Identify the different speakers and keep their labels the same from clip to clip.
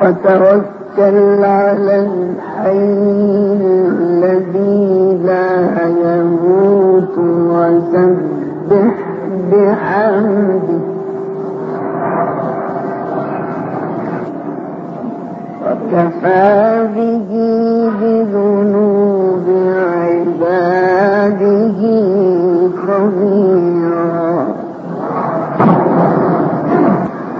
Speaker 1: وتوكل على الحي الذي لا يموت وسبح بحمده. وكفى به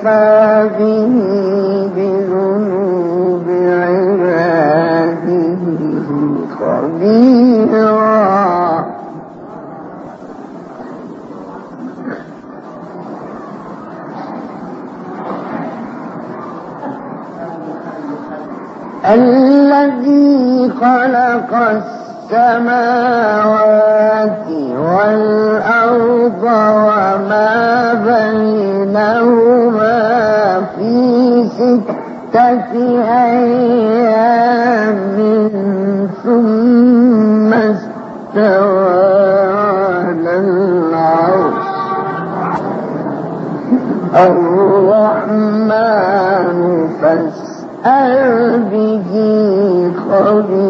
Speaker 1: وكفى في ستة أيام ثم استوى على العرش. الرحمن فاسأل به خبيرا.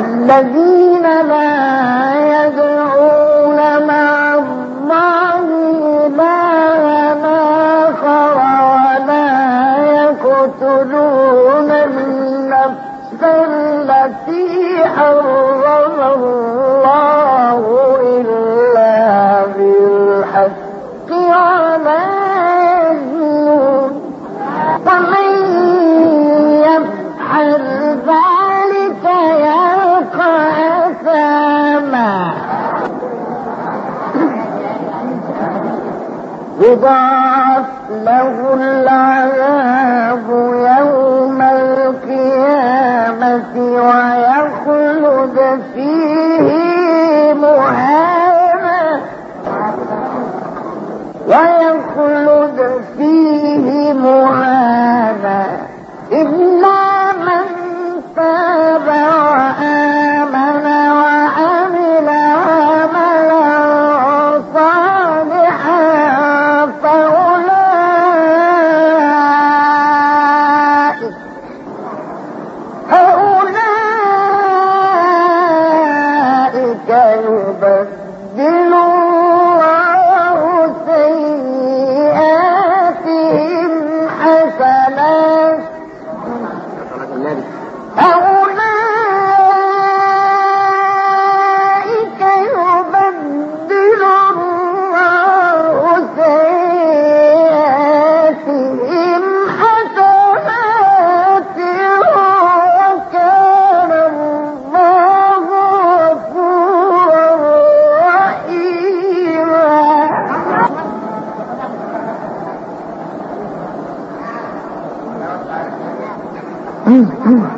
Speaker 1: الذين لا يدعون مع الله إلها آخر ولا يقتلون النفس التي حرم له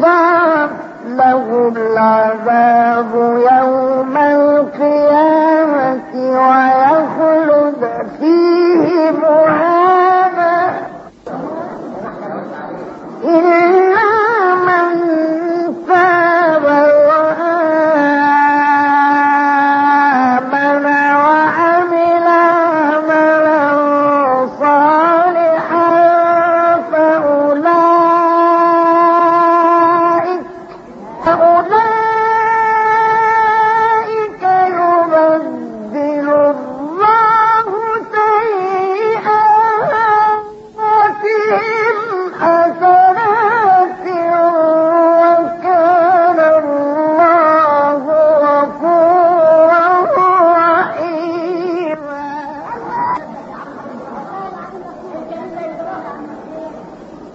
Speaker 1: يضاعف له العذاب يوم القيامة ويخلد فيه مهانا